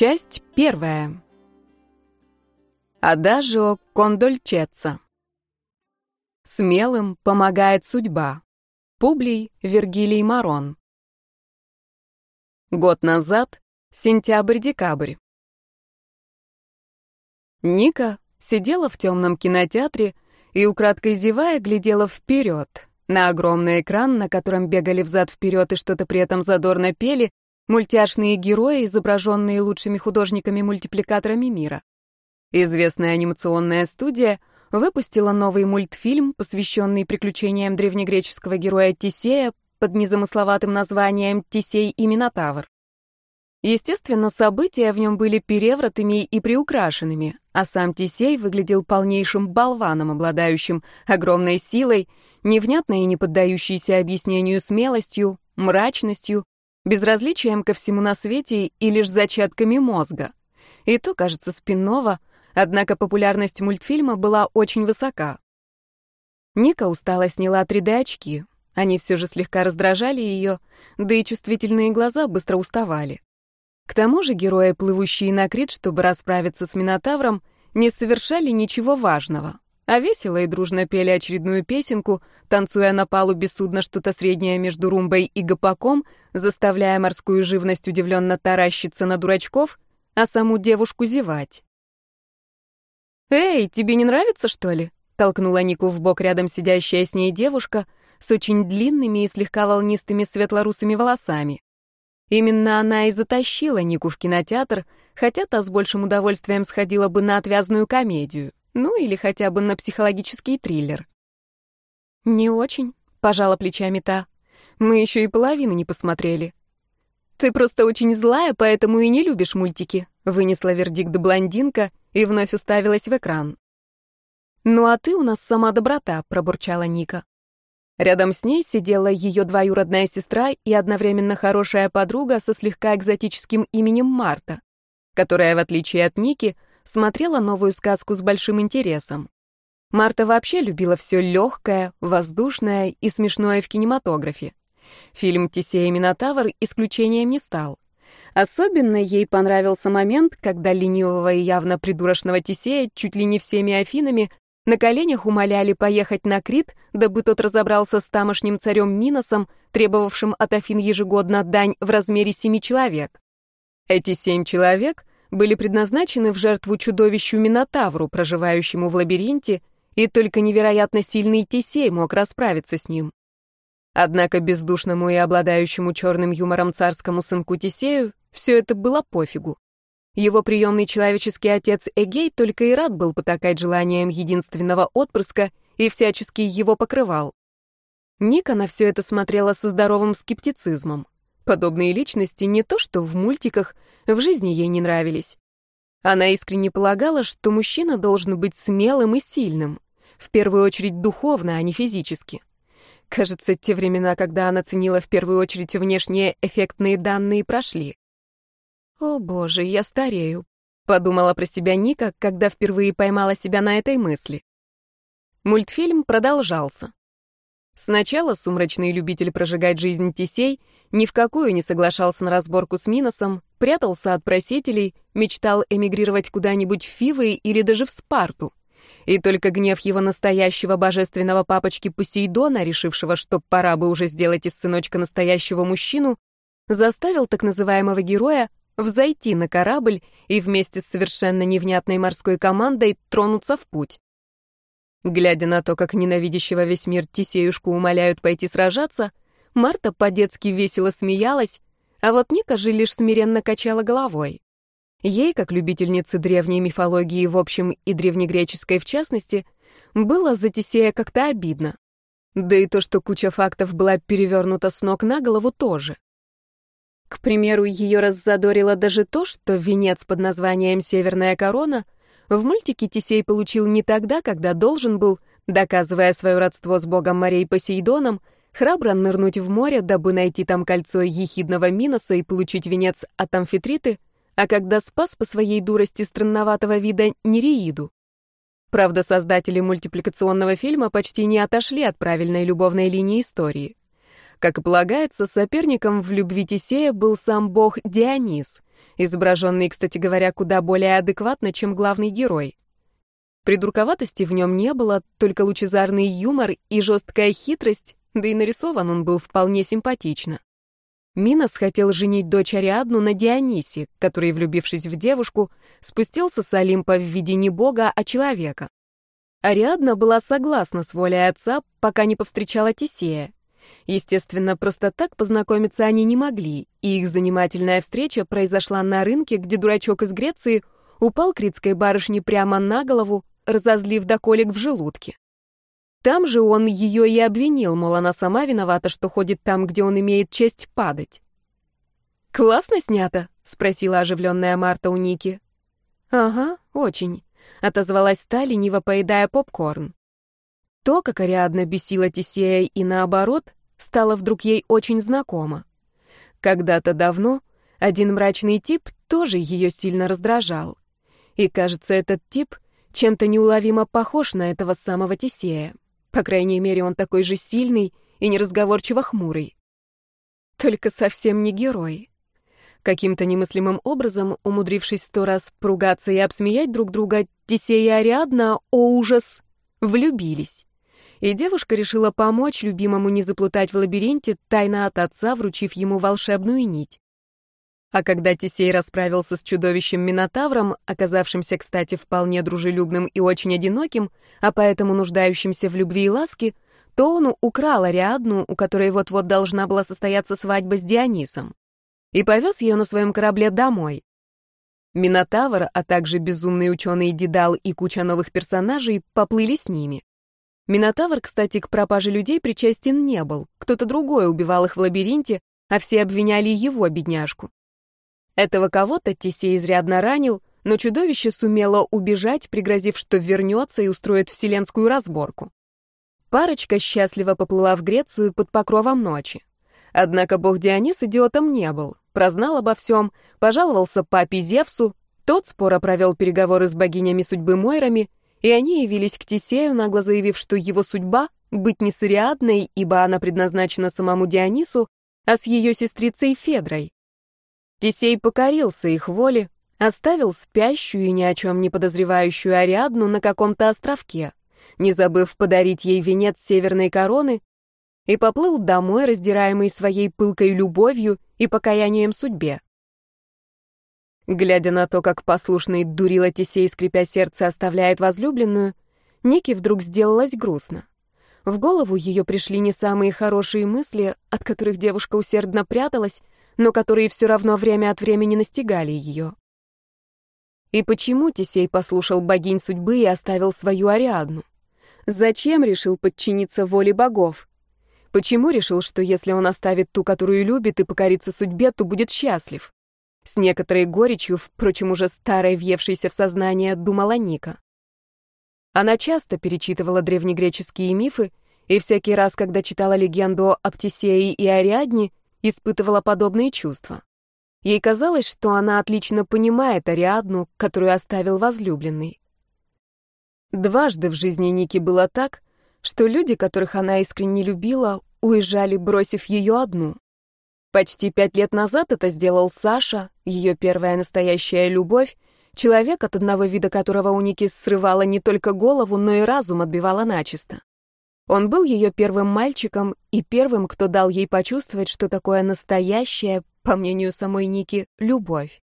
Часть первая. Адажио кондольчеца. Смелым помогает судьба. Публий Вергилий Марон. Год назад, сентябрь-декабрь. Ника сидела в темном кинотеатре и, украдкой зевая, глядела вперед, на огромный экран, на котором бегали взад-вперед и что-то при этом задорно пели, Мультяшные герои, изображенные лучшими художниками-мультипликаторами мира. Известная анимационная студия выпустила новый мультфильм, посвященный приключениям древнегреческого героя Тисея под незамысловатым названием «Тисей и Минотавр». Естественно, события в нем были перевратыми и приукрашенными, а сам Тисей выглядел полнейшим болваном, обладающим огромной силой, невнятной и не поддающейся объяснению смелостью, мрачностью, безразличием ко всему на свете и лишь зачатками мозга. И то, кажется, спинного, однако популярность мультфильма была очень высока. Ника устало сняла 3D-очки. Они все же слегка раздражали ее, да и чувствительные глаза быстро уставали. К тому же герои, плывущие на Крит, чтобы расправиться с Минотавром, не совершали ничего важного а весело и дружно пели очередную песенку, танцуя на палубе судна что-то среднее между румбой и гопаком, заставляя морскую живность удивленно таращиться на дурачков, а саму девушку зевать. «Эй, тебе не нравится, что ли?» — толкнула Нику в бок рядом сидящая с ней девушка с очень длинными и слегка волнистыми светлорусыми волосами. Именно она и затащила Нику в кинотеатр, хотя та с большим удовольствием сходила бы на отвязную комедию. Ну или хотя бы на психологический триллер. «Не очень», — пожала плечами та. «Мы еще и половины не посмотрели». «Ты просто очень злая, поэтому и не любишь мультики», — вынесла вердикт блондинка и вновь уставилась в экран. «Ну а ты у нас сама доброта», — пробурчала Ника. Рядом с ней сидела ее двоюродная сестра и одновременно хорошая подруга со слегка экзотическим именем Марта, которая, в отличие от Ники, смотрела новую сказку с большим интересом. Марта вообще любила все легкое, воздушное и смешное в кинематографе. Фильм «Тисея Минотавр» исключением не стал. Особенно ей понравился момент, когда ленивого и явно придурочного Тисея чуть ли не всеми Афинами на коленях умоляли поехать на Крит, дабы тот разобрался с тамошним царем Миносом, требовавшим от Афин ежегодно дань в размере семи человек. Эти семь человек были предназначены в жертву чудовищу Минотавру, проживающему в лабиринте, и только невероятно сильный Тесей мог расправиться с ним. Однако бездушному и обладающему черным юмором царскому сынку Тесею все это было пофигу. Его приемный человеческий отец Эгей только и рад был потакать желанием единственного отпрыска и всячески его покрывал. Ника на все это смотрела со здоровым скептицизмом. Подобные личности не то что в мультиках, в жизни ей не нравились. Она искренне полагала, что мужчина должен быть смелым и сильным, в первую очередь духовно, а не физически. Кажется, те времена, когда она ценила в первую очередь внешние эффектные данные, прошли. «О боже, я старею», — подумала про себя Ника, когда впервые поймала себя на этой мысли. Мультфильм продолжался. Сначала сумрачный любитель прожигать жизнь Тесей ни в какую не соглашался на разборку с Миносом, прятался от просителей, мечтал эмигрировать куда-нибудь в Фивы или даже в Спарту. И только гнев его настоящего божественного папочки Посейдона, решившего, что пора бы уже сделать из сыночка настоящего мужчину, заставил так называемого героя взойти на корабль и вместе с совершенно невнятной морской командой тронуться в путь. Глядя на то, как ненавидящего весь мир Тисеюшку умоляют пойти сражаться, Марта по-детски весело смеялась, а вот Ника же лишь смиренно качала головой. Ей, как любительнице древней мифологии в общем и древнегреческой в частности, было за Тисея как-то обидно. Да и то, что куча фактов была перевернута с ног на голову, тоже. К примеру, ее раззадорило даже то, что венец под названием «Северная корона» В мультике Тисей получил не тогда, когда должен был, доказывая свое родство с богом морей Посейдоном, храбро нырнуть в море, дабы найти там кольцо ехидного Миноса и получить венец от Амфитриты, а когда спас по своей дурости странноватого вида Нереиду. Правда, создатели мультипликационного фильма почти не отошли от правильной любовной линии истории. Как и полагается, соперником в любви Тисея был сам бог Дионис, изображенный, кстати говоря, куда более адекватно, чем главный герой. Придурковатости в нем не было, только лучезарный юмор и жесткая хитрость, да и нарисован он был вполне симпатично. Минос хотел женить дочь Ариадну на Дионисе, который, влюбившись в девушку, спустился с Олимпа в виде не бога, а человека. Ариадна была согласна с волей отца, пока не повстречала Тисея. Естественно, просто так познакомиться они не могли, и их занимательная встреча произошла на рынке, где дурачок из Греции упал критской барышне прямо на голову, разозлив до колик в желудке. Там же он ее и обвинил, мол, она сама виновата, что ходит там, где он имеет честь падать. «Классно снято?» — спросила оживленная Марта у Ники. «Ага, очень», — отозвалась та, лениво поедая попкорн. То, как Ариадна бесила Тисея и наоборот, стало вдруг ей очень знакомо. Когда-то давно один мрачный тип тоже ее сильно раздражал. И, кажется, этот тип чем-то неуловимо похож на этого самого Тисея. По крайней мере, он такой же сильный и неразговорчиво хмурый. Только совсем не герой. Каким-то немыслимым образом, умудрившись сто раз поругаться и обсмеять друг друга, Тисея и Ариадна, о ужас, влюбились. И девушка решила помочь любимому не заплутать в лабиринте, тайно от отца, вручив ему волшебную нить. А когда Тисей расправился с чудовищем Минотавром, оказавшимся, кстати, вполне дружелюбным и очень одиноким, а поэтому нуждающимся в любви и ласке, то он украл Ариадну, у которой вот-вот должна была состояться свадьба с Дионисом, и повез ее на своем корабле домой. Минотавр, а также безумный ученый Дедал и куча новых персонажей поплыли с ними. Минотавр, кстати, к пропаже людей причастен не был, кто-то другой убивал их в лабиринте, а все обвиняли его, бедняжку. Этого кого-то Тисей изрядно ранил, но чудовище сумело убежать, пригрозив, что вернется и устроит вселенскую разборку. Парочка счастливо поплыла в Грецию под покровом ночи. Однако бог Дионис идиотом не был, прознал обо всем, пожаловался папе Зевсу, тот споро провел переговоры с богинями судьбы Мойрами, и они явились к Тисею, нагло заявив, что его судьба — быть не с Ариадной, ибо она предназначена самому Дионису, а с ее сестрицей Федрой. Тисей покорился их воле, оставил спящую и ни о чем не подозревающую Ариадну на каком-то островке, не забыв подарить ей венец северной короны, и поплыл домой, раздираемый своей пылкой любовью и покаянием судьбе. Глядя на то, как послушный дурила Тисей, скрипя сердце, оставляет возлюбленную, Нике вдруг сделалось грустно. В голову ее пришли не самые хорошие мысли, от которых девушка усердно пряталась, но которые все равно время от времени настигали ее. И почему Тесей послушал богинь судьбы и оставил свою Ариадну? Зачем решил подчиниться воле богов? Почему решил, что если он оставит ту, которую любит, и покорится судьбе, то будет счастлив? С некоторой горечью, впрочем, уже старой, въевшейся в сознание, думала Ника. Она часто перечитывала древнегреческие мифы, и всякий раз, когда читала легенду об Тесее и Ариадне, испытывала подобные чувства. Ей казалось, что она отлично понимает Ариадну, которую оставил возлюбленный. Дважды в жизни Ники было так, что люди, которых она искренне любила, уезжали, бросив ее одну. Почти пять лет назад это сделал Саша, ее первая настоящая любовь, человек, от одного вида которого у Ники срывала не только голову, но и разум отбивала начисто. Он был ее первым мальчиком и первым, кто дал ей почувствовать, что такое настоящая, по мнению самой Ники, любовь.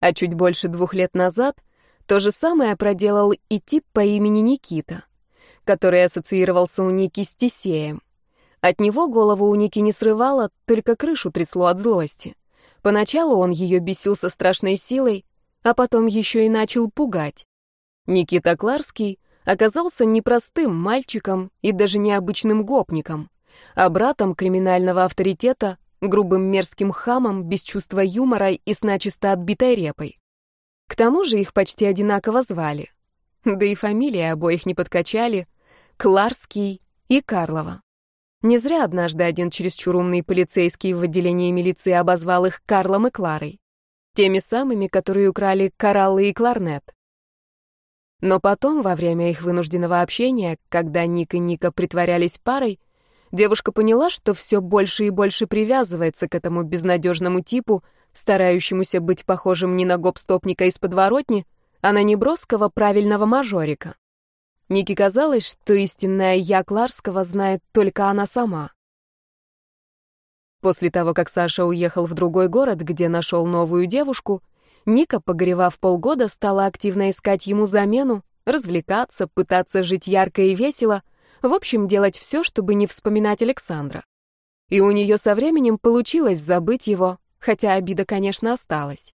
А чуть больше двух лет назад то же самое проделал и тип по имени Никита, который ассоциировался у Ники с Тисеем. От него голову у Ники не срывало, только крышу трясло от злости. Поначалу он ее бесил со страшной силой, а потом еще и начал пугать. Никита Кларский оказался непростым мальчиком и даже необычным гопником, а братом криминального авторитета, грубым мерзким хамом, без чувства юмора и с начисто отбитой репой. К тому же их почти одинаково звали. Да и фамилии обоих не подкачали — Кларский и Карлова. Не зря однажды один чересчур умный полицейский в отделении милиции обозвал их Карлом и Кларой. Теми самыми, которые украли кораллы и кларнет. Но потом, во время их вынужденного общения, когда Ник и Ника притворялись парой, девушка поняла, что все больше и больше привязывается к этому безнадежному типу, старающемуся быть похожим не на гоп-стопника из подворотни, а на неброского правильного мажорика. Нике казалось, что истинная я Кларского знает только она сама. После того, как Саша уехал в другой город, где нашел новую девушку, Ника, погоревав полгода, стала активно искать ему замену, развлекаться, пытаться жить ярко и весело, в общем, делать все, чтобы не вспоминать Александра. И у нее со временем получилось забыть его, хотя обида, конечно, осталась.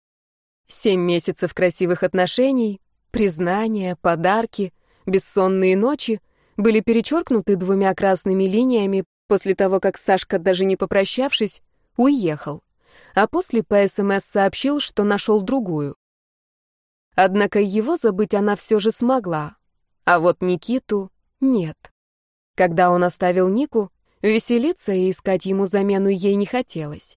Семь месяцев красивых отношений, признания, подарки, бессонные ночи были перечеркнуты двумя красными линиями после того, как Сашка, даже не попрощавшись, уехал, а после по СМС сообщил, что нашел другую. Однако его забыть она все же смогла, а вот Никиту нет. Когда он оставил Нику, веселиться и искать ему замену ей не хотелось.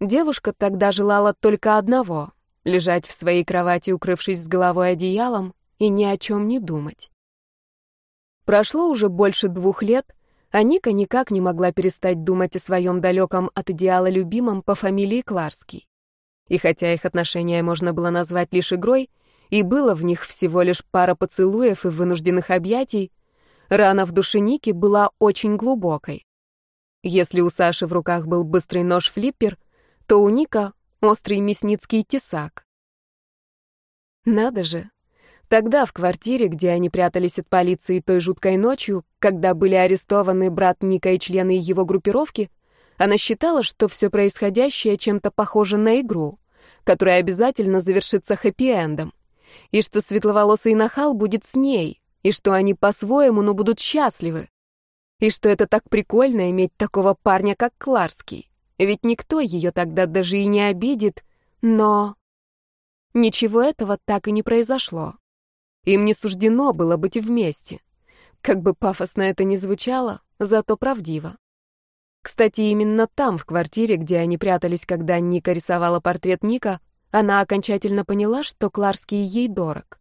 Девушка тогда желала только одного — лежать в своей кровати, укрывшись с головой одеялом, и ни о чем не думать. Прошло уже больше двух лет, а Ника никак не могла перестать думать о своем далеком от идеала любимом по фамилии Кларский. И хотя их отношения можно было назвать лишь игрой, и было в них всего лишь пара поцелуев и вынужденных объятий, рана в душе Ники была очень глубокой. Если у Саши в руках был быстрый нож-флиппер, то у Ника острый мясницкий тесак. Надо же. Тогда в квартире, где они прятались от полиции той жуткой ночью, когда были арестованы брат Ника и члены его группировки, она считала, что все происходящее чем-то похоже на игру которая обязательно завершится хэппи-эндом. И что светловолосый нахал будет с ней, и что они по-своему, но будут счастливы. И что это так прикольно иметь такого парня, как Кларский. Ведь никто ее тогда даже и не обидит, но... Ничего этого так и не произошло. Им не суждено было быть вместе. Как бы пафосно это ни звучало, зато правдиво. Кстати, именно там, в квартире, где они прятались, когда Ника рисовала портрет Ника, она окончательно поняла, что Кларский ей дорог.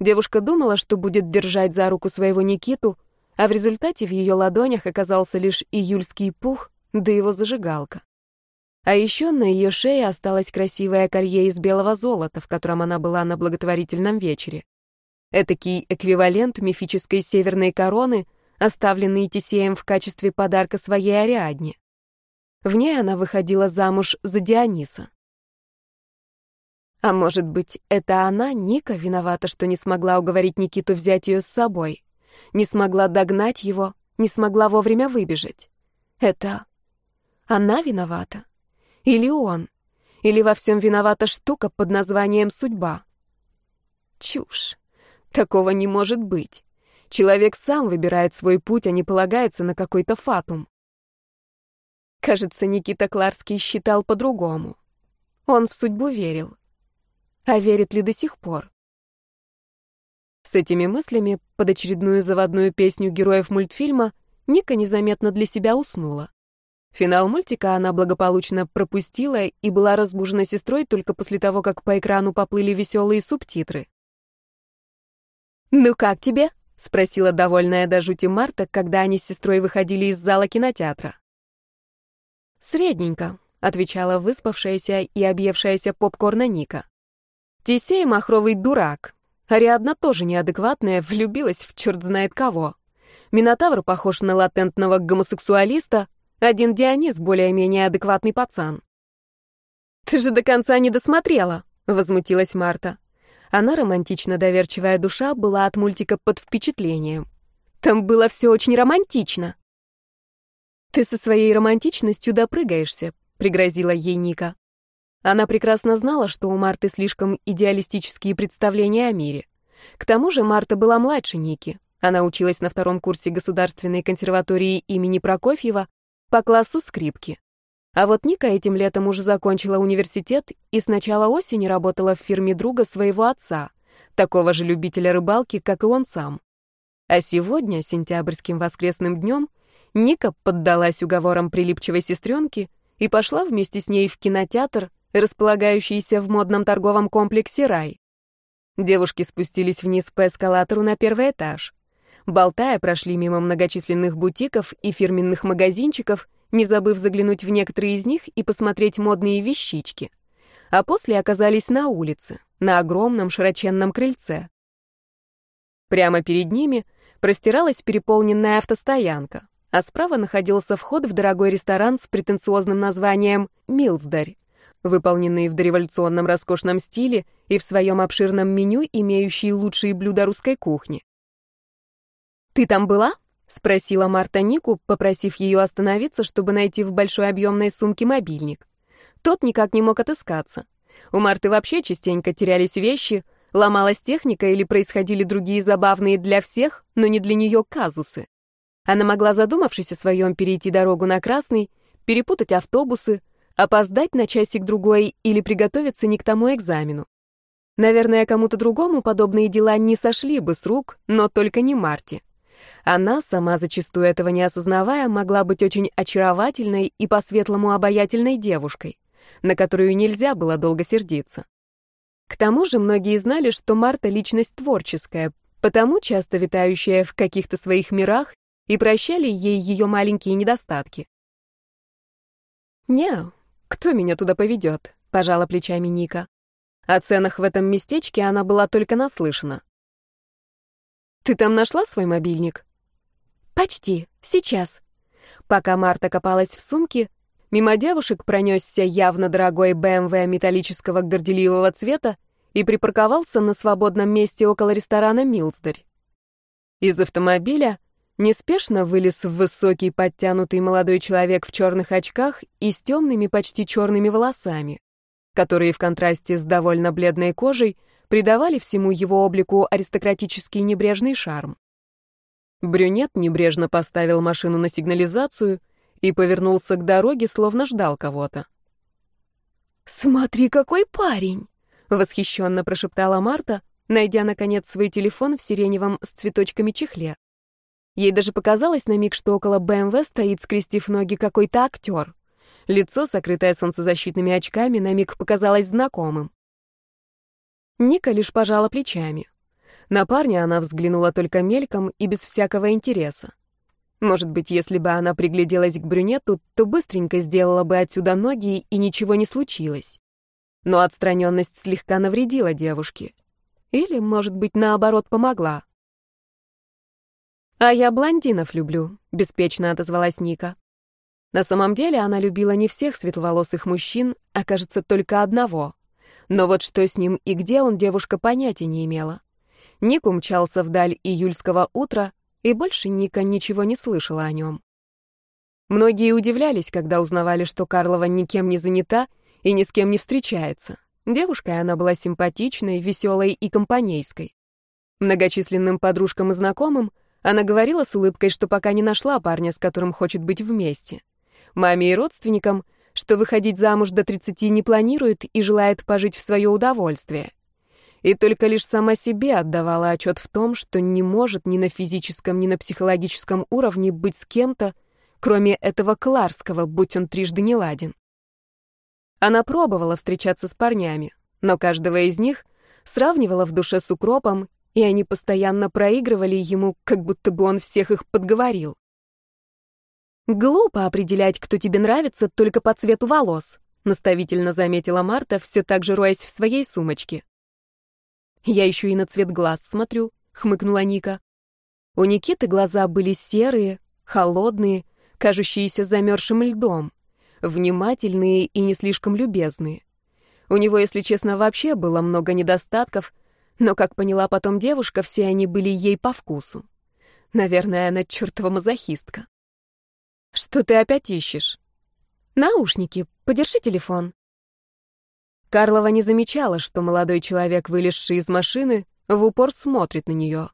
Девушка думала, что будет держать за руку своего Никиту, а в результате в ее ладонях оказался лишь июльский пух, да его зажигалка. А еще на ее шее осталось красивое колье из белого золота, в котором она была на благотворительном вечере. Этакий эквивалент мифической северной короны — оставленный Тисеем в качестве подарка своей Ариадне. В ней она выходила замуж за Диониса. А может быть, это она, Ника, виновата, что не смогла уговорить Никиту взять ее с собой, не смогла догнать его, не смогла вовремя выбежать. Это она виновата? Или он? Или во всем виновата штука под названием «судьба»? Чушь. Такого не может быть. Человек сам выбирает свой путь, а не полагается на какой-то фатум. Кажется, Никита Кларский считал по-другому. Он в судьбу верил. А верит ли до сих пор? С этими мыслями под очередную заводную песню героев мультфильма Ника незаметно для себя уснула. Финал мультика она благополучно пропустила и была разбужена сестрой только после того, как по экрану поплыли веселые субтитры. «Ну как тебе?» — спросила довольная до жути Марта, когда они с сестрой выходили из зала кинотеатра. «Средненько», — отвечала выспавшаяся и объевшаяся попкорна Ника. «Тесей махровый дурак. Ариадна тоже неадекватная, влюбилась в черт знает кого. Минотавр похож на латентного гомосексуалиста, один Дионис более-менее адекватный пацан». «Ты же до конца не досмотрела», — возмутилась Марта. Она, романтично доверчивая душа, была от мультика под впечатлением. Там было все очень романтично. «Ты со своей романтичностью допрыгаешься», — пригрозила ей Ника. Она прекрасно знала, что у Марты слишком идеалистические представления о мире. К тому же Марта была младше Ники. Она училась на втором курсе Государственной консерватории имени Прокофьева по классу скрипки. А вот Ника этим летом уже закончила университет и с начала осени работала в фирме друга своего отца, такого же любителя рыбалки, как и он сам. А сегодня, сентябрьским воскресным днем, Ника поддалась уговорам прилипчивой сестренки и пошла вместе с ней в кинотеатр, располагающийся в модном торговом комплексе «Рай». Девушки спустились вниз по эскалатору на первый этаж. Болтая, прошли мимо многочисленных бутиков и фирменных магазинчиков не забыв заглянуть в некоторые из них и посмотреть модные вещички. А после оказались на улице, на огромном широченном крыльце. Прямо перед ними простиралась переполненная автостоянка, а справа находился вход в дорогой ресторан с претенциозным названием «Милсдарь», выполненный в дореволюционном роскошном стиле и в своем обширном меню, имеющий лучшие блюда русской кухни. «Ты там была?» — спросила Марта Нику, попросив ее остановиться, чтобы найти в большой объемной сумке мобильник. Тот никак не мог отыскаться. У Марты вообще частенько терялись вещи, ломалась техника или происходили другие забавные для всех, но не для нее казусы. Она могла, задумавшись о своем, перейти дорогу на красный, перепутать автобусы, опоздать на часик-другой или приготовиться не к тому экзамену. Наверное, кому-то другому подобные дела не сошли бы с рук, но только не Марте. Она, сама зачастую этого не осознавая, могла быть очень очаровательной и по-светлому обаятельной девушкой, на которую нельзя было долго сердиться. К тому же многие знали, что Марта — личность творческая, потому часто витающая в каких-то своих мирах и прощали ей ее маленькие недостатки. «Не, кто меня туда поведет?» — пожала плечами Ника. О ценах в этом местечке она была только наслышана. «Ты там нашла свой мобильник?» «Почти. Сейчас». Пока Марта копалась в сумке, мимо девушек пронесся явно дорогой БМВ эм металлического горделивого цвета и припарковался на свободном месте около ресторана «Милсдарь». Из автомобиля неспешно вылез высокий подтянутый молодой человек в черных очках и с темными почти черными волосами, которые в контрасте с довольно бледной кожей придавали всему его облику аристократический небрежный шарм. Брюнет небрежно поставил машину на сигнализацию и повернулся к дороге, словно ждал кого-то. «Смотри, какой парень!» — восхищенно прошептала Марта, найдя, наконец, свой телефон в сиреневом с цветочками чехле. Ей даже показалось на миг, что около БМВ стоит, скрестив ноги, какой-то актер. Лицо, сокрытое солнцезащитными очками, на миг показалось знакомым. Ника лишь пожала плечами. На парня она взглянула только мельком и без всякого интереса. Может быть, если бы она пригляделась к брюнету, то быстренько сделала бы отсюда ноги, и ничего не случилось. Но отстраненность слегка навредила девушке. Или, может быть, наоборот, помогла. «А я блондинов люблю», — беспечно отозвалась Ника. На самом деле она любила не всех светловолосых мужчин, а, кажется, только одного. Но вот что с ним и где он, девушка понятия не имела. Ник умчался вдаль июльского утра, и больше Ника ничего не слышала о нем. Многие удивлялись, когда узнавали, что Карлова никем не занята и ни с кем не встречается. Девушкой она была симпатичной, веселой и компанейской. Многочисленным подружкам и знакомым она говорила с улыбкой, что пока не нашла парня, с которым хочет быть вместе. Маме и родственникам что выходить замуж до 30 не планирует и желает пожить в свое удовольствие. И только лишь сама себе отдавала отчет в том, что не может ни на физическом, ни на психологическом уровне быть с кем-то, кроме этого Кларского, будь он трижды не ладен. Она пробовала встречаться с парнями, но каждого из них сравнивала в душе с укропом, и они постоянно проигрывали ему, как будто бы он всех их подговорил. «Глупо определять, кто тебе нравится, только по цвету волос», наставительно заметила Марта, все так же роясь в своей сумочке. «Я еще и на цвет глаз смотрю», — хмыкнула Ника. У Никиты глаза были серые, холодные, кажущиеся замерзшим льдом, внимательные и не слишком любезные. У него, если честно, вообще было много недостатков, но, как поняла потом девушка, все они были ей по вкусу. Наверное, она чертова мазохистка. Что ты опять ищешь? Наушники. Подержи телефон. Карлова не замечала, что молодой человек, вылезший из машины, в упор смотрит на нее.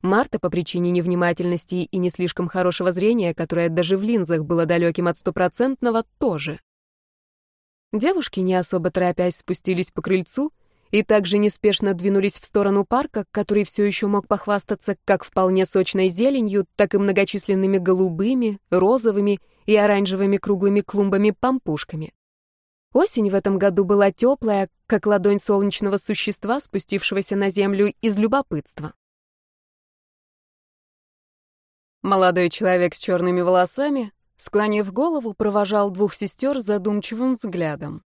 Марта по причине невнимательности и не слишком хорошего зрения, которое даже в линзах было далеким от стопроцентного, тоже. Девушки, не особо торопясь, спустились по крыльцу и также неспешно двинулись в сторону парка, который все еще мог похвастаться как вполне сочной зеленью, так и многочисленными голубыми, розовыми и оранжевыми круглыми клумбами-пампушками. Осень в этом году была теплая, как ладонь солнечного существа, спустившегося на землю из любопытства. Молодой человек с черными волосами склонив голову, провожал двух сестер задумчивым взглядом.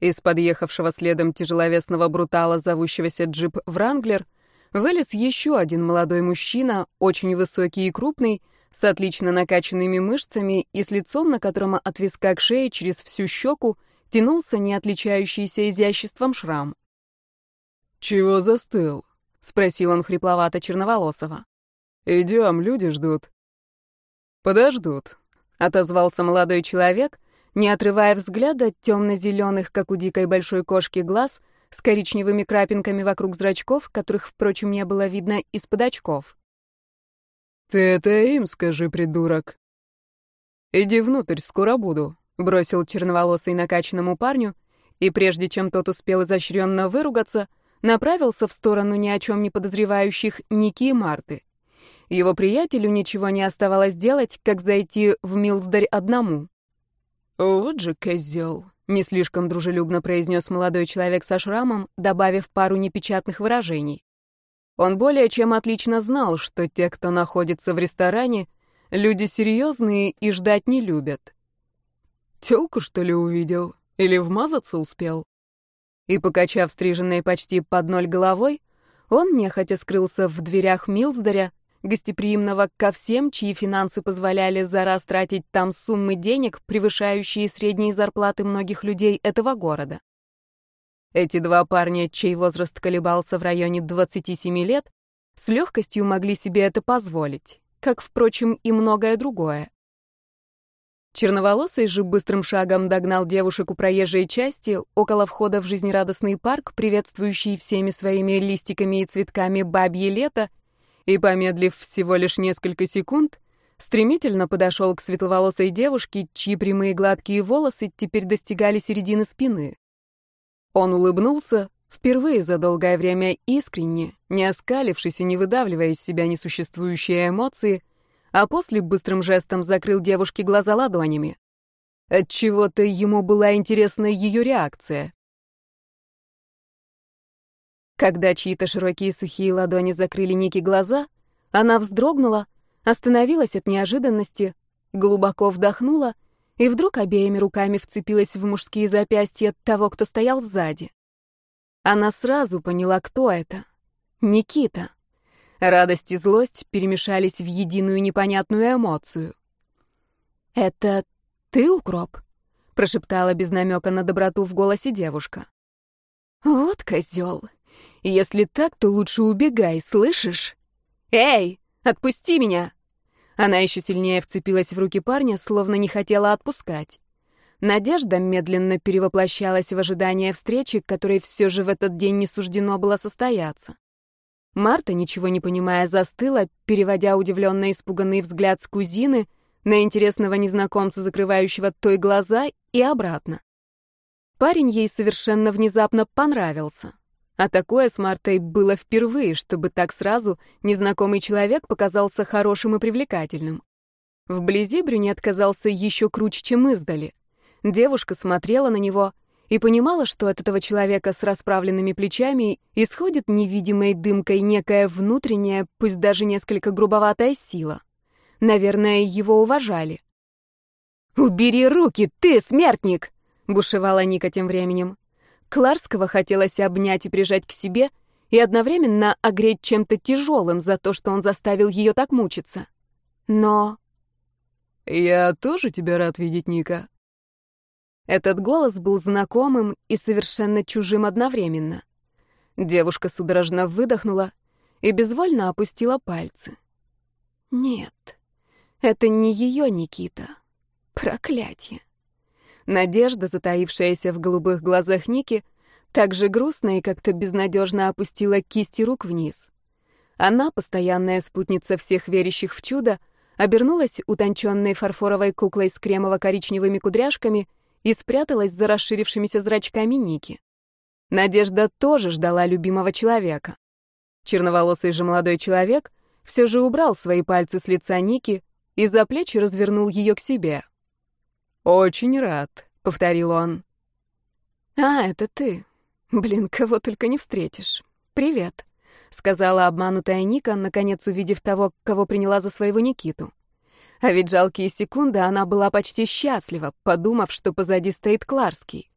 Из подъехавшего следом тяжеловесного брутала, зовущегося джип «Вранглер», вылез еще один молодой мужчина, очень высокий и крупный, с отлично накачанными мышцами и с лицом, на котором от виска к шее через всю щеку тянулся не отличающийся изяществом шрам. «Чего застыл?» — спросил он хрипловато Черноволосова. «Идем, люди ждут». «Подождут», — отозвался молодой человек, не отрывая взгляда от темно-зеленых, как у дикой большой кошки, глаз с коричневыми крапинками вокруг зрачков, которых, впрочем, не было видно из-под очков. «Ты это им скажи, придурок». «Иди внутрь, скоро буду», — бросил черноволосый накачанному парню, и прежде чем тот успел изощренно выругаться, направился в сторону ни о чем не подозревающих Ники и Марты. Его приятелю ничего не оставалось делать, как зайти в Милсдарь одному. «Вот же козел», — не слишком дружелюбно произнес молодой человек со шрамом, добавив пару непечатных выражений. Он более чем отлично знал, что те, кто находится в ресторане, люди серьезные и ждать не любят. Телку, что ли, увидел? Или вмазаться успел? И, покачав стриженной почти под ноль головой, он нехотя скрылся в дверях Милсдаря, гостеприимного ко всем, чьи финансы позволяли за раз тратить там суммы денег, превышающие средние зарплаты многих людей этого города. Эти два парня, чей возраст колебался в районе 27 лет, с легкостью могли себе это позволить, как, впрочем, и многое другое. Черноволосый же быстрым шагом догнал девушек у проезжей части, около входа в жизнерадостный парк, приветствующий всеми своими листиками и цветками бабье лето, и, помедлив всего лишь несколько секунд, стремительно подошел к светловолосой девушке, чьи прямые гладкие волосы теперь достигали середины спины. Он улыбнулся, впервые за долгое время искренне, не оскалившись и не выдавливая из себя несуществующие эмоции, а после быстрым жестом закрыл девушке глаза ладонями. Отчего-то ему была интересна ее реакция. Когда чьи-то широкие сухие ладони закрыли Ники глаза, она вздрогнула, остановилась от неожиданности, глубоко вдохнула — и вдруг обеими руками вцепилась в мужские запястья того, кто стоял сзади. Она сразу поняла, кто это. Никита. Радость и злость перемешались в единую непонятную эмоцию. «Это ты, укроп?» — прошептала без намека на доброту в голосе девушка. «Вот козел. Если так, то лучше убегай, слышишь? Эй, отпусти меня!» Она еще сильнее вцепилась в руки парня, словно не хотела отпускать. Надежда медленно перевоплощалась в ожидание встречи, которой все же в этот день не суждено было состояться. Марта, ничего не понимая, застыла, переводя удивленно испуганный взгляд с кузины на интересного незнакомца, закрывающего той глаза, и обратно. Парень ей совершенно внезапно понравился. А такое с Мартой было впервые, чтобы так сразу незнакомый человек показался хорошим и привлекательным. Вблизи брюнет казался еще круче, чем издали. Девушка смотрела на него и понимала, что от этого человека с расправленными плечами исходит невидимой дымкой некая внутренняя, пусть даже несколько грубоватая сила. Наверное, его уважали. «Убери руки, ты, смертник!» — бушевала Ника тем временем. Кларского хотелось обнять и прижать к себе и одновременно огреть чем-то тяжелым за то, что он заставил ее так мучиться. Но... «Я тоже тебя рад видеть, Ника». Этот голос был знакомым и совершенно чужим одновременно. Девушка судорожно выдохнула и безвольно опустила пальцы. Нет, это не ее Никита. Проклятие. Надежда, затаившаяся в голубых глазах Ники, так же грустно и как-то безнадежно опустила кисти рук вниз. Она, постоянная спутница всех верящих в чудо, обернулась утонченной фарфоровой куклой с кремово-коричневыми кудряшками и спряталась за расширившимися зрачками Ники. Надежда тоже ждала любимого человека. Черноволосый же молодой человек все же убрал свои пальцы с лица Ники и за плечи развернул ее к себе. «Очень рад», — повторил он. «А, это ты. Блин, кого только не встретишь. Привет», — сказала обманутая Ника, наконец увидев того, кого приняла за своего Никиту. А ведь жалкие секунды она была почти счастлива, подумав, что позади стоит Кларский.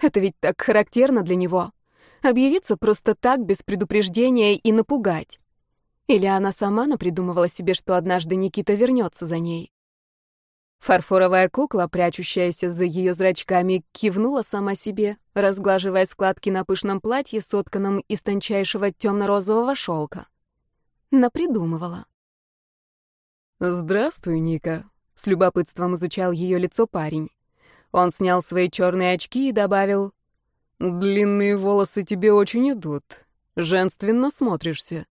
Это ведь так характерно для него. Объявиться просто так, без предупреждения, и напугать. Или она сама напридумывала себе, что однажды Никита вернется за ней. Фарфоровая кукла, прячущаяся за ее зрачками, кивнула сама себе, разглаживая складки на пышном платье, сотканном из тончайшего темно-розового шелка. Напридумывала. «Здравствуй, Ника», — с любопытством изучал ее лицо парень. Он снял свои черные очки и добавил, «Длинные волосы тебе очень идут. Женственно смотришься».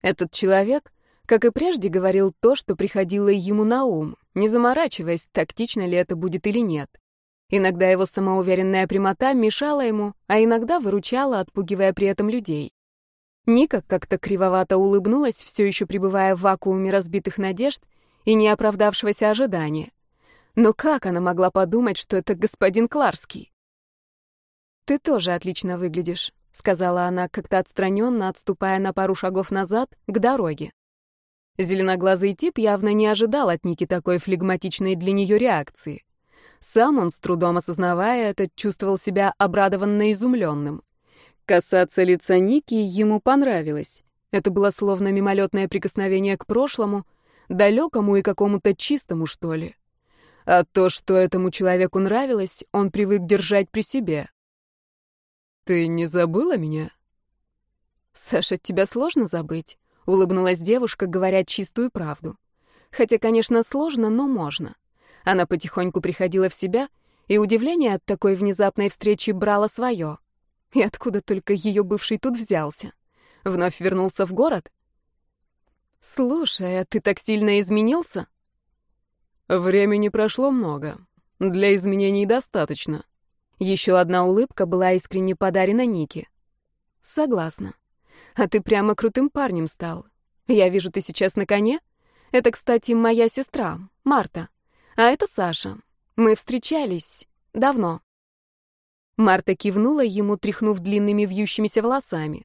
Этот человек, как и прежде, говорил то, что приходило ему на ум, не заморачиваясь, тактично ли это будет или нет. Иногда его самоуверенная прямота мешала ему, а иногда выручала, отпугивая при этом людей. Ника как-то кривовато улыбнулась, все еще пребывая в вакууме разбитых надежд и неоправдавшегося ожидания. Но как она могла подумать, что это господин Кларский? «Ты тоже отлично выглядишь», — сказала она, как-то отстраненно, отступая на пару шагов назад, к дороге. Зеленоглазый тип явно не ожидал от Ники такой флегматичной для нее реакции. Сам он, с трудом осознавая это, чувствовал себя обрадованно изумленным. Касаться лица Ники ему понравилось. Это было словно мимолетное прикосновение к прошлому, далекому и какому-то чистому, что ли. А то, что этому человеку нравилось, он привык держать при себе. «Ты не забыла меня?» «Саша, тебя сложно забыть?» — улыбнулась девушка, говоря чистую правду. Хотя, конечно, сложно, но можно. Она потихоньку приходила в себя, и удивление от такой внезапной встречи брало свое. И откуда только ее бывший тут взялся? Вновь вернулся в город? Слушай, а ты так сильно изменился? Времени прошло много. Для изменений достаточно. Еще одна улыбка была искренне подарена Нике. Согласна. А ты прямо крутым парнем стал. Я вижу, ты сейчас на коне. Это, кстати, моя сестра, Марта. А это Саша. Мы встречались давно. Марта кивнула ему, тряхнув длинными вьющимися волосами.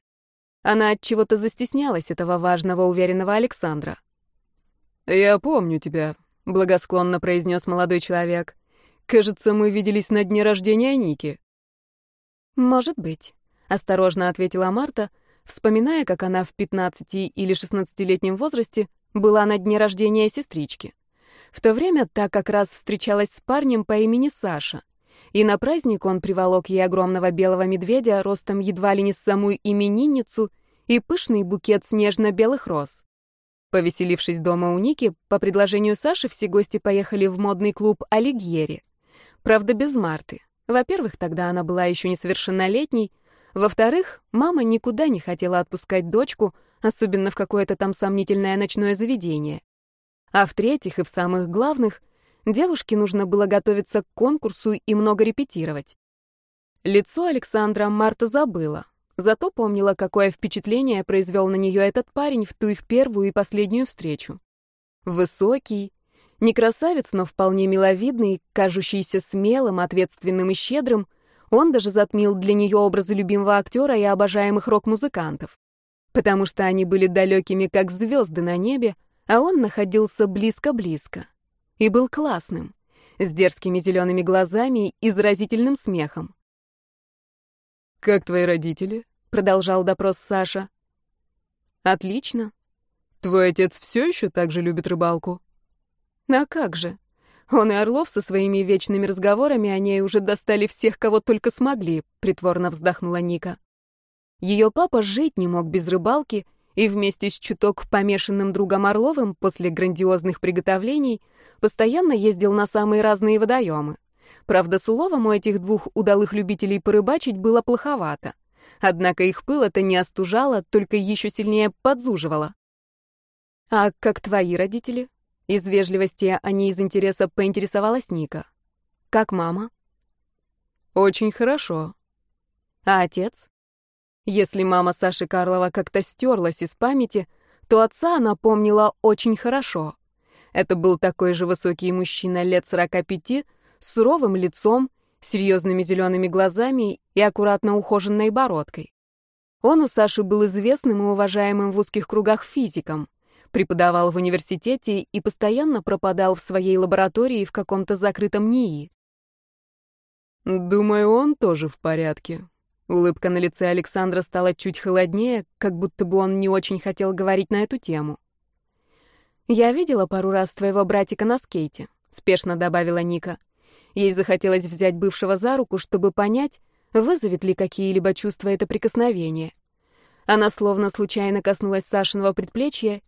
Она от чего-то застеснялась этого важного, уверенного Александра. «Я помню тебя», — благосклонно произнес молодой человек. «Кажется, мы виделись на дне рождения Ники». «Может быть», — осторожно ответила Марта, вспоминая, как она в 15 или 16-летнем возрасте была на дне рождения сестрички. В то время та как раз встречалась с парнем по имени Саша и на праздник он приволок ей огромного белого медведя ростом едва ли не с самую именинницу и пышный букет снежно-белых роз. Повеселившись дома у Ники, по предложению Саши все гости поехали в модный клуб «Алигьери». Правда, без Марты. Во-первых, тогда она была еще несовершеннолетней. Во-вторых, мама никуда не хотела отпускать дочку, особенно в какое-то там сомнительное ночное заведение. А в-третьих и в самых главных, Девушке нужно было готовиться к конкурсу и много репетировать. Лицо Александра Марта забыла, зато помнила, какое впечатление произвел на нее этот парень в ту их первую и последнюю встречу. Высокий, не красавец, но вполне миловидный, кажущийся смелым, ответственным и щедрым, он даже затмил для нее образы любимого актера и обожаемых рок-музыкантов. Потому что они были далекими, как звезды на небе, а он находился близко-близко и был классным, с дерзкими зелеными глазами и заразительным смехом. «Как твои родители?» — продолжал допрос Саша. «Отлично. Твой отец все еще так же любит рыбалку?» «А как же? Он и Орлов со своими вечными разговорами о ней уже достали всех, кого только смогли», — притворно вздохнула Ника. Ее папа жить не мог без рыбалки — и вместе с чуток помешанным другом Орловым после грандиозных приготовлений постоянно ездил на самые разные водоемы. Правда, с уловом у этих двух удалых любителей порыбачить было плоховато. Однако их пыл это не остужало, только еще сильнее подзуживало. «А как твои родители?» Из вежливости, а не из интереса поинтересовалась Ника. «Как мама?» «Очень хорошо». «А отец?» Если мама Саши Карлова как-то стерлась из памяти, то отца она помнила очень хорошо. Это был такой же высокий мужчина лет 45, с суровым лицом, серьезными зелеными глазами и аккуратно ухоженной бородкой. Он у Саши был известным и уважаемым в узких кругах физиком. Преподавал в университете и постоянно пропадал в своей лаборатории в каком-то закрытом НИИ. «Думаю, он тоже в порядке». Улыбка на лице Александра стала чуть холоднее, как будто бы он не очень хотел говорить на эту тему. «Я видела пару раз твоего братика на скейте», — спешно добавила Ника. Ей захотелось взять бывшего за руку, чтобы понять, вызовет ли какие-либо чувства это прикосновение. Она словно случайно коснулась Сашиного предплечья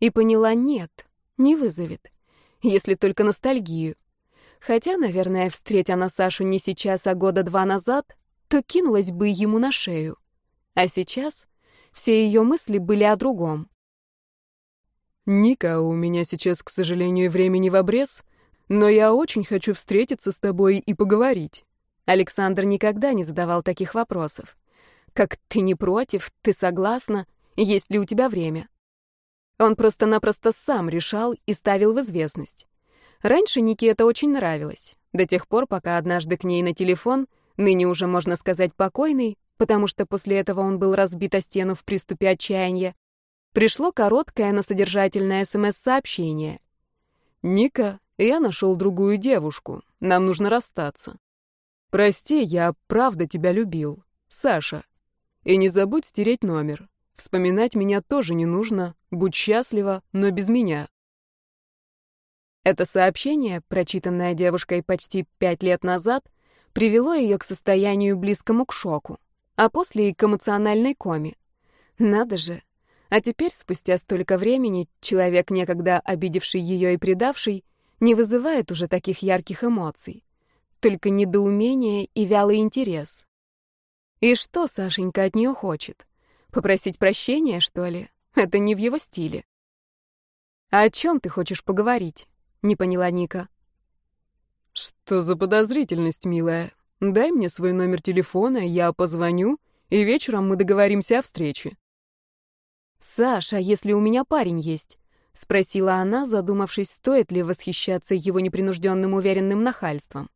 и поняла — нет, не вызовет, если только ностальгию. Хотя, наверное, встретя она Сашу не сейчас, а года два назад, то кинулась бы ему на шею. А сейчас все ее мысли были о другом. «Ника, у меня сейчас, к сожалению, времени в обрез, но я очень хочу встретиться с тобой и поговорить». Александр никогда не задавал таких вопросов. «Как ты не против? Ты согласна? Есть ли у тебя время?» Он просто-напросто сам решал и ставил в известность. Раньше Нике это очень нравилось, до тех пор, пока однажды к ней на телефон, ныне уже можно сказать покойный, потому что после этого он был разбит о стену в приступе отчаяния, пришло короткое, но содержательное СМС-сообщение. «Ника, я нашел другую девушку. Нам нужно расстаться. Прости, я правда тебя любил. Саша. И не забудь стереть номер. Вспоминать меня тоже не нужно. Будь счастлива, но без меня». Это сообщение, прочитанное девушкой почти пять лет назад, привело ее к состоянию близкому к шоку, а после и к эмоциональной коме. Надо же. А теперь, спустя столько времени, человек, некогда обидевший ее и предавший, не вызывает уже таких ярких эмоций. Только недоумение и вялый интерес. И что Сашенька от нее хочет? Попросить прощения, что ли? Это не в его стиле. А о чем ты хочешь поговорить? Не поняла Ника. Что за подозрительность, милая? Дай мне свой номер телефона, я позвоню, и вечером мы договоримся о встрече. Саша, если у меня парень есть? спросила она, задумавшись, стоит ли восхищаться его непринужденным уверенным нахальством.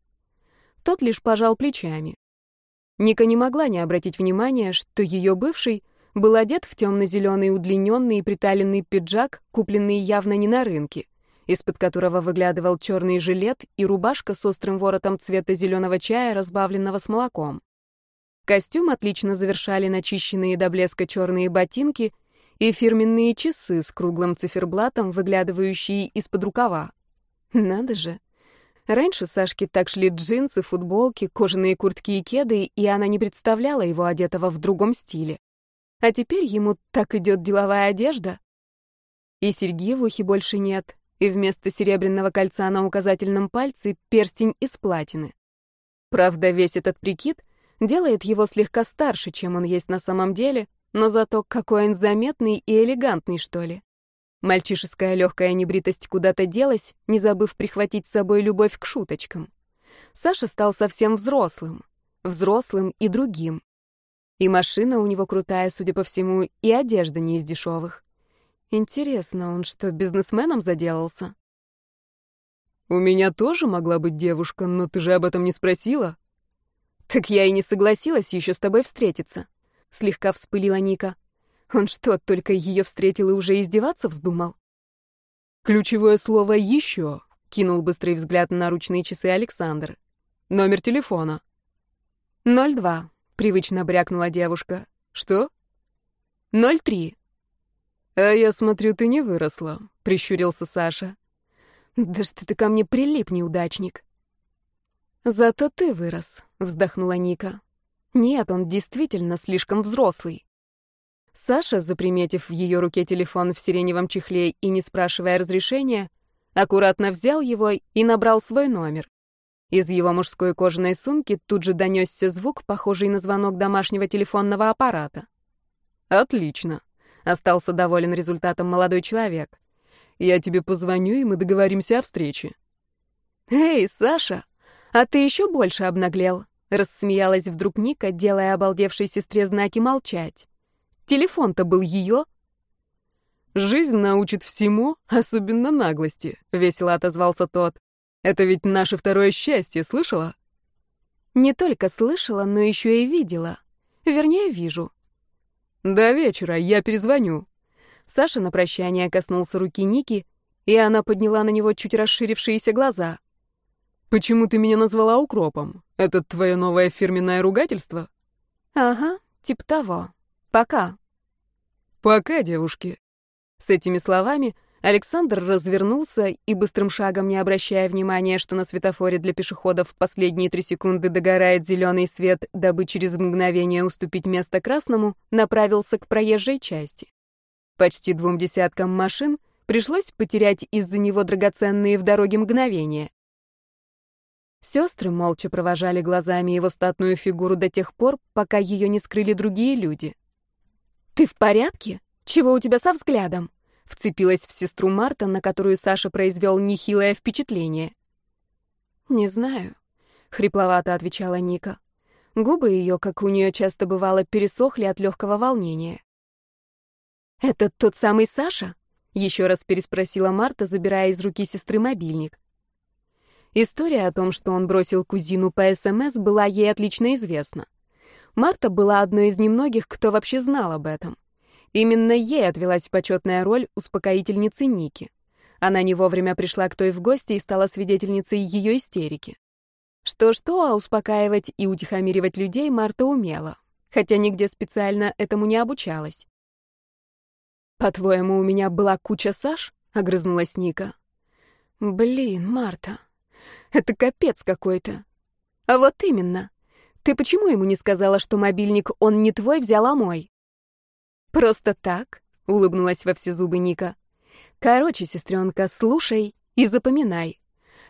Тот лишь пожал плечами. Ника не могла не обратить внимания, что ее бывший был одет в темно-зеленый удлиненный и приталенный пиджак, купленный явно не на рынке из-под которого выглядывал черный жилет и рубашка с острым воротом цвета зеленого чая, разбавленного с молоком. Костюм отлично завершали начищенные до блеска черные ботинки и фирменные часы с круглым циферблатом, выглядывающие из-под рукава. Надо же. Раньше Сашке так шли джинсы, футболки, кожаные куртки и кеды, и она не представляла его одетого в другом стиле. А теперь ему так идет деловая одежда. И серьги в ухе больше нет, и вместо серебряного кольца на указательном пальце перстень из платины. Правда, весь этот прикид делает его слегка старше, чем он есть на самом деле, но зато какой он заметный и элегантный, что ли. Мальчишеская легкая небритость куда-то делась, не забыв прихватить с собой любовь к шуточкам. Саша стал совсем взрослым. Взрослым и другим. И машина у него крутая, судя по всему, и одежда не из дешевых. Интересно, он что, бизнесменом заделался? У меня тоже могла быть девушка, но ты же об этом не спросила. Так я и не согласилась еще с тобой встретиться. Слегка вспылила Ника. Он что, только ее встретил и уже издеваться вздумал? Ключевое слово «еще», — кинул быстрый взгляд на наручные часы Александр. Номер телефона. «Ноль два», — привычно брякнула девушка. «Что?» «Ноль три», «А я смотрю, ты не выросла», — прищурился Саша. «Да что ты ко мне прилип, неудачник». «Зато ты вырос», — вздохнула Ника. «Нет, он действительно слишком взрослый». Саша, заприметив в ее руке телефон в сиреневом чехле и не спрашивая разрешения, аккуратно взял его и набрал свой номер. Из его мужской кожаной сумки тут же донесся звук, похожий на звонок домашнего телефонного аппарата. «Отлично», Остался доволен результатом молодой человек. Я тебе позвоню, и мы договоримся о встрече. Эй, Саша, а ты еще больше обнаглел. Рассмеялась вдруг Ника, делая обалдевшей сестре знаки молчать. Телефон-то был ее. «Жизнь научит всему, особенно наглости», — весело отозвался тот. «Это ведь наше второе счастье, слышала?» «Не только слышала, но еще и видела. Вернее, вижу. «До вечера, я перезвоню». Саша на прощание коснулся руки Ники, и она подняла на него чуть расширившиеся глаза. «Почему ты меня назвала укропом? Это твое новое фирменное ругательство?» «Ага, типа того. Пока». «Пока, девушки». С этими словами Александр развернулся и быстрым шагом, не обращая внимания, что на светофоре для пешеходов в последние три секунды догорает зеленый свет, дабы через мгновение уступить место красному, направился к проезжей части. Почти двум десяткам машин пришлось потерять из-за него драгоценные в дороге мгновения. Сестры молча провожали глазами его статную фигуру до тех пор, пока ее не скрыли другие люди. «Ты в порядке? Чего у тебя со взглядом?» Вцепилась в сестру Марта, на которую Саша произвел нехилое впечатление. «Не знаю», — хрипловато отвечала Ника. Губы ее, как у нее часто бывало, пересохли от легкого волнения. «Это тот самый Саша?» — еще раз переспросила Марта, забирая из руки сестры мобильник. История о том, что он бросил кузину по СМС, была ей отлично известна. Марта была одной из немногих, кто вообще знал об этом. Именно ей отвелась почетная роль успокоительницы Ники. Она не вовремя пришла к той в гости и стала свидетельницей ее истерики. Что-что, а успокаивать и утихомиривать людей Марта умела, хотя нигде специально этому не обучалась. «По-твоему, у меня была куча Саш?» — огрызнулась Ника. «Блин, Марта, это капец какой-то». «А вот именно. Ты почему ему не сказала, что мобильник он не твой взял, а мой?» «Просто так?» — улыбнулась во все зубы Ника. «Короче, сестренка, слушай и запоминай.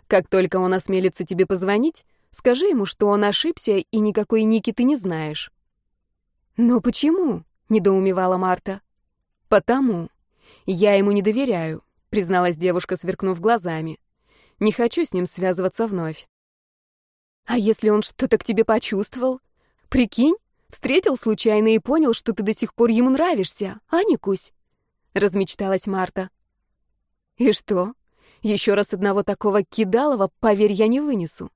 Как только он осмелится тебе позвонить, скажи ему, что он ошибся и никакой Ники ты не знаешь». «Но почему?» — недоумевала Марта. «Потому. Я ему не доверяю», — призналась девушка, сверкнув глазами. «Не хочу с ним связываться вновь». «А если он что-то к тебе почувствовал? Прикинь, Встретил случайно и понял, что ты до сих пор ему нравишься, а не Кусь?» Размечталась Марта. «И что? Еще раз одного такого кидалова, поверь, я не вынесу.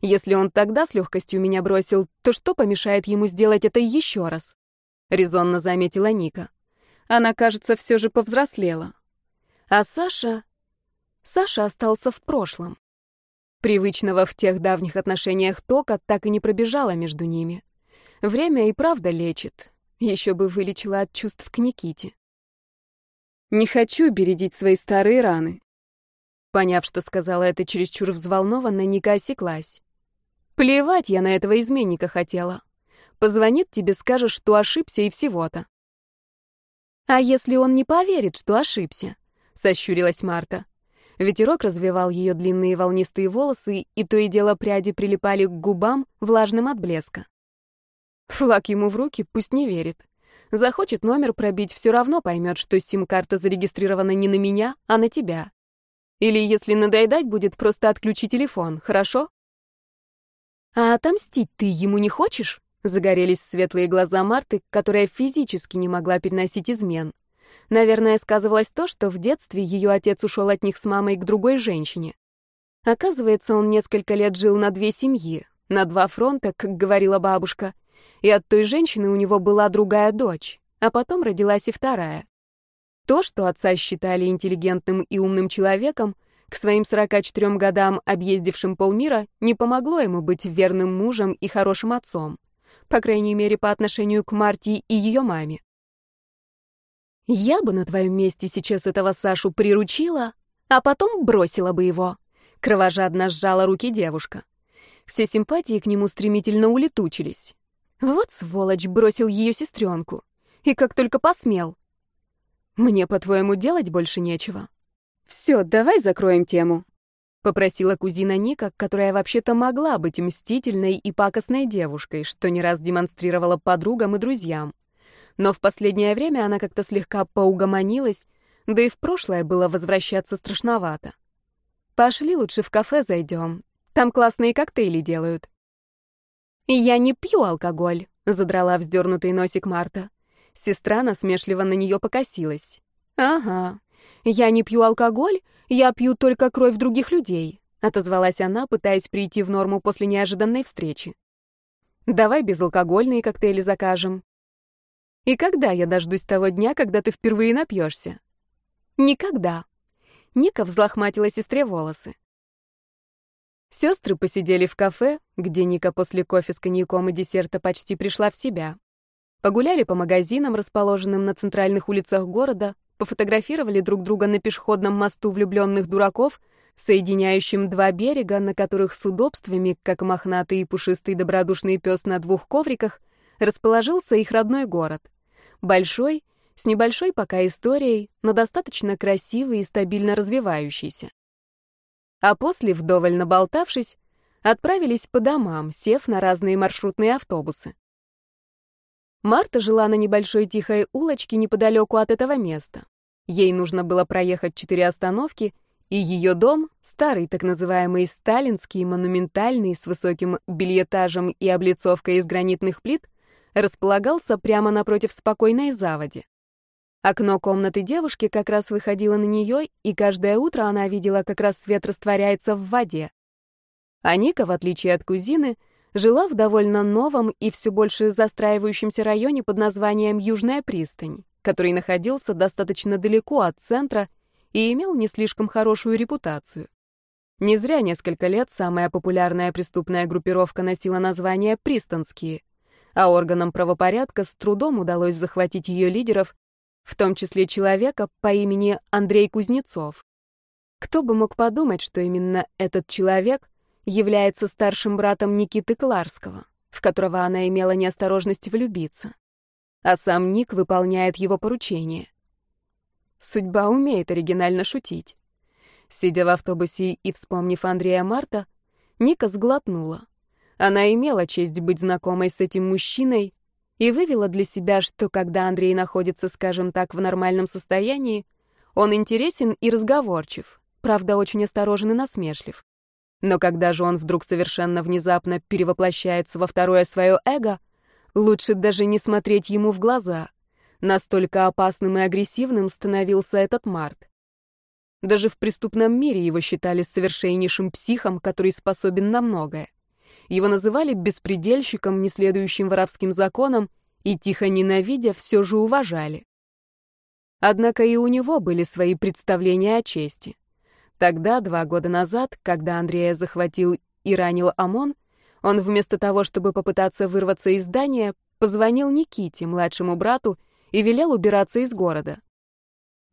Если он тогда с легкостью меня бросил, то что помешает ему сделать это еще раз?» Резонно заметила Ника. Она, кажется, все же повзрослела. А Саша... Саша остался в прошлом. Привычного в тех давних отношениях тока так и не пробежало между ними. Время и правда лечит. Еще бы вылечила от чувств к Никите. Не хочу бередить свои старые раны. Поняв, что сказала это чересчур взволнованно, Ника осеклась. Плевать я на этого изменника хотела. Позвонит тебе, скажешь, что ошибся и всего-то. А если он не поверит, что ошибся? Сощурилась Марта. Ветерок развивал ее длинные волнистые волосы, и то и дело пряди прилипали к губам, влажным от блеска. Флаг ему в руки, пусть не верит. Захочет номер пробить, все равно поймет, что сим-карта зарегистрирована не на меня, а на тебя. Или, если надоедать будет, просто отключи телефон, хорошо? А отомстить ты ему не хочешь? Загорелись светлые глаза Марты, которая физически не могла переносить измен. Наверное, сказывалось то, что в детстве ее отец ушел от них с мамой к другой женщине. Оказывается, он несколько лет жил на две семьи, на два фронта, как говорила бабушка — и от той женщины у него была другая дочь, а потом родилась и вторая. То, что отца считали интеллигентным и умным человеком, к своим 44 годам, объездившим полмира, не помогло ему быть верным мужем и хорошим отцом, по крайней мере, по отношению к Марти и ее маме. «Я бы на твоем месте сейчас этого Сашу приручила, а потом бросила бы его», — кровожадно сжала руки девушка. Все симпатии к нему стремительно улетучились. Вот сволочь бросил ее сестренку. И как только посмел. Мне, по-твоему, делать больше нечего. Все, давай закроем тему. Попросила кузина Ника, которая вообще-то могла быть мстительной и пакостной девушкой, что не раз демонстрировала подругам и друзьям. Но в последнее время она как-то слегка поугомонилась, да и в прошлое было возвращаться страшновато. Пошли лучше в кафе зайдем. Там классные коктейли делают. «Я не пью алкоголь», — задрала вздернутый носик Марта. Сестра насмешливо на нее покосилась. «Ага. Я не пью алкоголь, я пью только кровь других людей», — отозвалась она, пытаясь прийти в норму после неожиданной встречи. «Давай безалкогольные коктейли закажем». И когда я дождусь того дня, когда ты впервые напьешься? Никогда. Ника взлохматила сестре волосы. Сестры посидели в кафе, где Ника после кофе с коньяком и десерта почти пришла в себя. Погуляли по магазинам, расположенным на центральных улицах города, пофотографировали друг друга на пешеходном мосту влюбленных дураков, соединяющем два берега, на которых с удобствами, как мохнатый и пушистый добродушный пес на двух ковриках, расположился их родной город. Большой, с небольшой пока историей, но достаточно красивый и стабильно развивающийся. А после, вдоволь наболтавшись, отправились по домам, сев на разные маршрутные автобусы. Марта жила на небольшой тихой улочке неподалеку от этого места. Ей нужно было проехать четыре остановки, и ее дом, старый так называемый сталинский, монументальный, с высоким бельетажем и облицовкой из гранитных плит, располагался прямо напротив спокойной заводи. Окно комнаты девушки как раз выходило на нее, и каждое утро она видела, как раз свет растворяется в воде. А Ника, в отличие от кузины, жила в довольно новом и все больше застраивающемся районе под названием Южная пристань, который находился достаточно далеко от центра и имел не слишком хорошую репутацию. Не зря несколько лет самая популярная преступная группировка носила название «Пристанские», а органам правопорядка с трудом удалось захватить ее лидеров в том числе человека по имени Андрей Кузнецов. Кто бы мог подумать, что именно этот человек является старшим братом Никиты Кларского, в которого она имела неосторожность влюбиться. А сам Ник выполняет его поручение. Судьба умеет оригинально шутить. Сидя в автобусе и вспомнив Андрея Марта, Ника сглотнула. Она имела честь быть знакомой с этим мужчиной, и вывела для себя, что когда Андрей находится, скажем так, в нормальном состоянии, он интересен и разговорчив, правда, очень осторожен и насмешлив. Но когда же он вдруг совершенно внезапно перевоплощается во второе свое эго, лучше даже не смотреть ему в глаза. Настолько опасным и агрессивным становился этот Март. Даже в преступном мире его считали совершеннейшим психом, который способен на многое. Его называли беспредельщиком, не следующим воровским законам, и, тихо ненавидя, все же уважали. Однако и у него были свои представления о чести. Тогда, два года назад, когда Андрея захватил и ранил ОМОН, он вместо того, чтобы попытаться вырваться из здания, позвонил Никите, младшему брату, и велел убираться из города.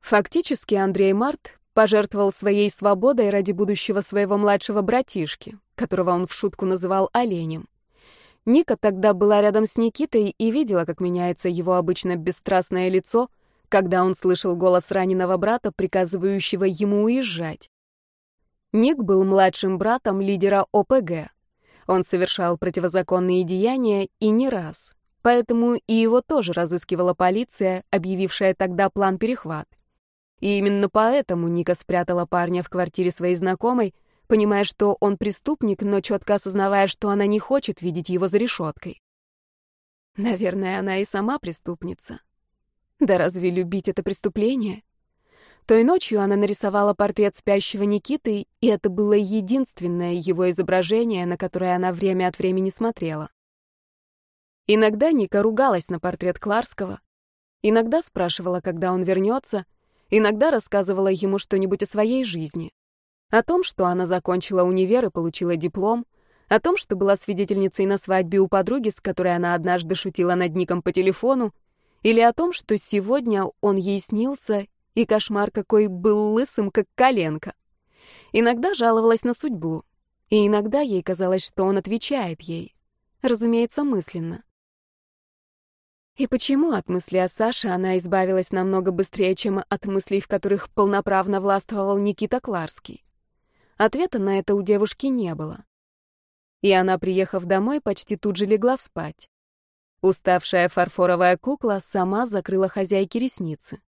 Фактически Андрей Март пожертвовал своей свободой ради будущего своего младшего братишки, которого он в шутку называл оленем. Ника тогда была рядом с Никитой и видела, как меняется его обычно бесстрастное лицо, когда он слышал голос раненого брата, приказывающего ему уезжать. Ник был младшим братом лидера ОПГ. Он совершал противозаконные деяния и не раз, поэтому и его тоже разыскивала полиция, объявившая тогда план перехват. И именно поэтому Ника спрятала парня в квартире своей знакомой, понимая, что он преступник, но четко осознавая, что она не хочет видеть его за решеткой. Наверное, она и сама преступница. Да разве любить это преступление? Той ночью она нарисовала портрет спящего Никиты, и это было единственное его изображение, на которое она время от времени смотрела. Иногда Ника ругалась на портрет Кларского, иногда спрашивала, когда он вернется, иногда рассказывала ему что-нибудь о своей жизни. О том, что она закончила универ и получила диплом, о том, что была свидетельницей на свадьбе у подруги, с которой она однажды шутила над Ником по телефону, или о том, что сегодня он ей снился, и кошмар какой был лысым, как коленка. Иногда жаловалась на судьбу, и иногда ей казалось, что он отвечает ей, разумеется, мысленно. И почему от мысли о Саше она избавилась намного быстрее, чем от мыслей, в которых полноправно властвовал Никита Кларский? Ответа на это у девушки не было. И она, приехав домой, почти тут же легла спать. Уставшая фарфоровая кукла сама закрыла хозяйке ресницы.